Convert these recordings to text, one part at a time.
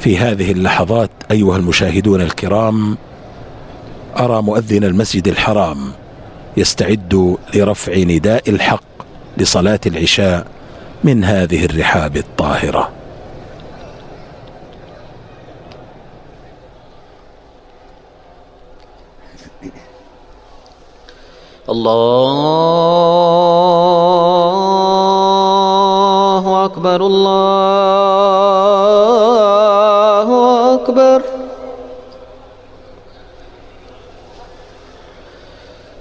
في هذه اللحظات أيها المشاهدون الكرام أرى مؤذن المسجد الحرام يستعد لرفع نداء الحق لصلاة العشاء من هذه الرحاب الطاهرة. الله أكبر الله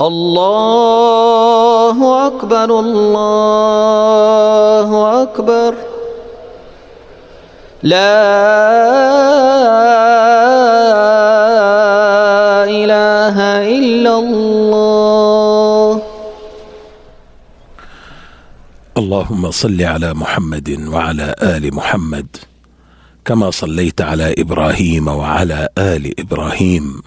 الله أكبر الله أكبر. لا إله إلا الله. اللهم صل على محمد وعلى آل محمد كما صليت على إبراهيم وعلى آل إبراهيم.